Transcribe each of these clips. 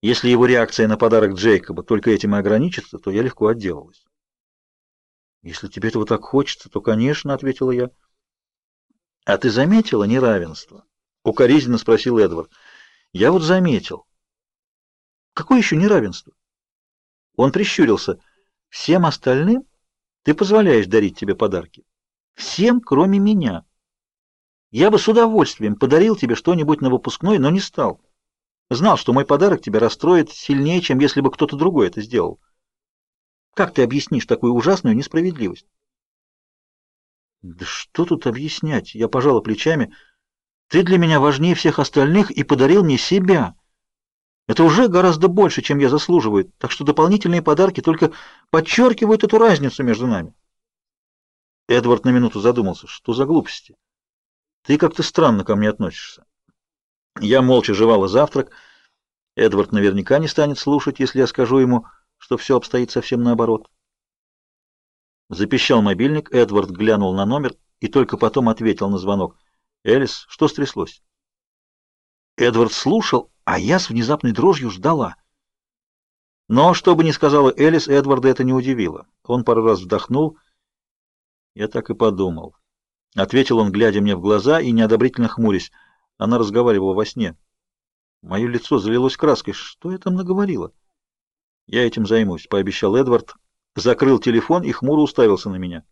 Если его реакция на подарок Джейкоба только этим и ограничится, то я легко отделалась. «Если тебе этого так хочется, то, конечно», — ответила я. «А ты заметила неравенство?» — укоризненно спросил Эдвард. «Я вот заметил». «Какое еще неравенство?» Он прищурился. «Всем остальным ты позволяешь дарить тебе подарки. Всем, кроме меня. Я бы с удовольствием подарил тебе что-нибудь на выпускной, но не стал. Знал, что мой подарок тебя расстроит сильнее, чем если бы кто-то другой это сделал. Как ты объяснишь такую ужасную несправедливость? Да что тут объяснять? Я пожала плечами. Ты для меня важнее всех остальных и подарил мне себя. Это уже гораздо больше, чем я заслуживаю, так что дополнительные подарки только подчеркивают эту разницу между нами. Эдвард на минуту задумался. Что за глупости? Ты как-то странно ко мне относишься. Я молча жевала завтрак. Эдвард наверняка не станет слушать, если я скажу ему, что все обстоит совсем наоборот. Запищал мобильник, Эдвард глянул на номер и только потом ответил на звонок. «Элис, что стряслось?» Эдвард слушал, а я с внезапной дрожью ждала. Но, что бы ни сказала Элис, Эдварда это не удивило. Он пару раз вдохнул. Я так и подумал. Ответил он, глядя мне в глаза и неодобрительно хмурясь. Она разговаривала во сне. Мое лицо залилось краской. Что я там наговорила? Я этим займусь, пообещал Эдвард. Закрыл телефон и хмуро уставился на меня.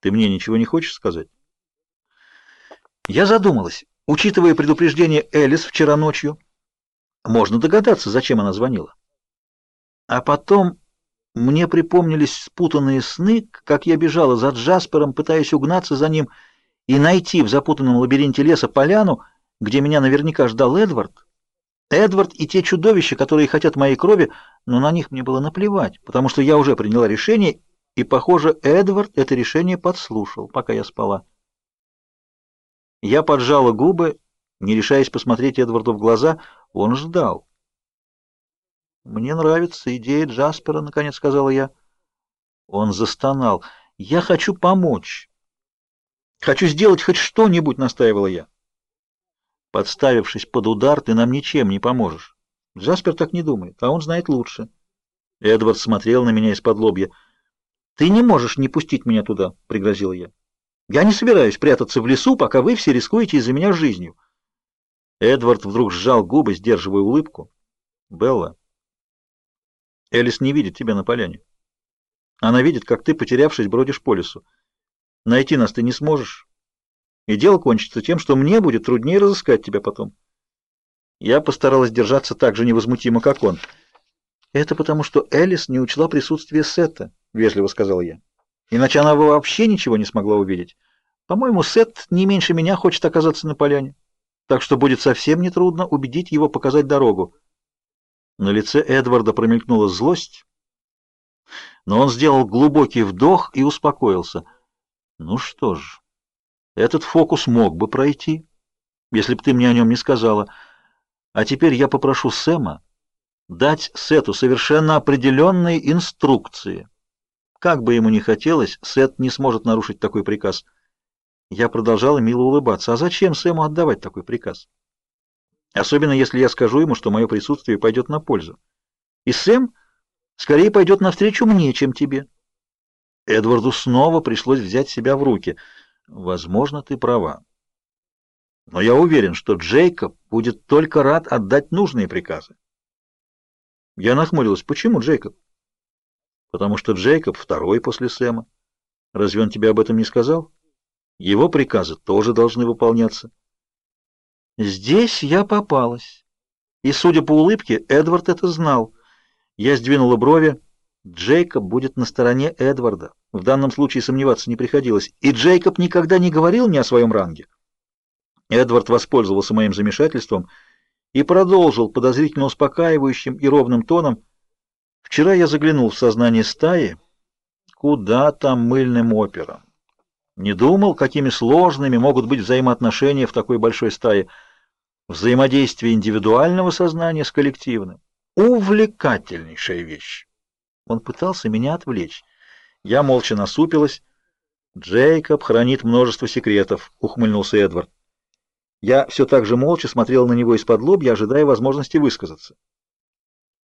Ты мне ничего не хочешь сказать? Я задумалась. Учитывая предупреждение Элис вчера ночью, можно догадаться, зачем она звонила. А потом мне припомнились спутанные сны, как я бежала за Джаспером, пытаясь угнаться за ним и найти в запутанном лабиринте леса поляну, где меня наверняка ждал Эдвард. Эдвард и те чудовища, которые хотят моей крови, но на них мне было наплевать, потому что я уже приняла решение, и, похоже, Эдвард это решение подслушал, пока я спала. Я поджала губы, не решаясь посмотреть Эдварду в глаза. Он ждал. «Мне нравится идея Джаспера», — наконец сказала я. Он застонал. «Я хочу помочь. Хочу сделать хоть что-нибудь», — настаивала я. Подставившись под удар, ты нам ничем не поможешь. Джаспер так не думает, а он знает лучше. Эдвард смотрел на меня из-под лобья. «Ты не можешь не пустить меня туда», — пригрозил я. Я не собираюсь прятаться в лесу, пока вы все рискуете из-за меня жизнью. Эдвард вдруг сжал губы, сдерживая улыбку. Белла, Элис не видит тебя на поляне. Она видит, как ты, потерявшись, бродишь по лесу. Найти нас ты не сможешь. И дело кончится тем, что мне будет труднее разыскать тебя потом. Я постаралась держаться так же невозмутимо, как он. Это потому, что Элис не учла присутствие Сета, вежливо сказал я. Иначе она бы вообще ничего не смогла увидеть. По-моему, Сет не меньше меня хочет оказаться на поляне, так что будет совсем нетрудно убедить его показать дорогу. На лице Эдварда промелькнула злость, но он сделал глубокий вдох и успокоился. Ну что ж, этот фокус мог бы пройти, если бы ты мне о нем не сказала. А теперь я попрошу Сэма дать Сету совершенно определенные инструкции. Как бы ему ни хотелось, Сет не сможет нарушить такой приказ. Я продолжала мило улыбаться. А зачем Сэму отдавать такой приказ? Особенно если я скажу ему, что мое присутствие пойдет на пользу. И Сэм скорее пойдет навстречу мне, чем тебе. Эдварду снова пришлось взять себя в руки. Возможно, ты права. Но я уверен, что Джейкоб будет только рад отдать нужные приказы. Я нахмурилась. Почему Джейкоб? потому что Джейкоб второй после Сэма. Разве он тебе об этом не сказал? Его приказы тоже должны выполняться. Здесь я попалась. И, судя по улыбке, Эдвард это знал. Я сдвинула брови. Джейкоб будет на стороне Эдварда. В данном случае сомневаться не приходилось. И Джейкоб никогда не говорил мне о своем ранге. Эдвард воспользовался моим замешательством и продолжил подозрительно успокаивающим и ровным тоном — Вчера я заглянул в сознание стаи, куда там мыльным операм. Не думал, какими сложными могут быть взаимоотношения в такой большой стае. Взаимодействие индивидуального сознания с коллективным. Увлекательнейшая вещь. Он пытался меня отвлечь. Я молча насупилась. Джейкоб хранит множество секретов, ухмыльнулся Эдвард. Я все так же молча смотрел на него из-под лобья, ожидая возможности высказаться.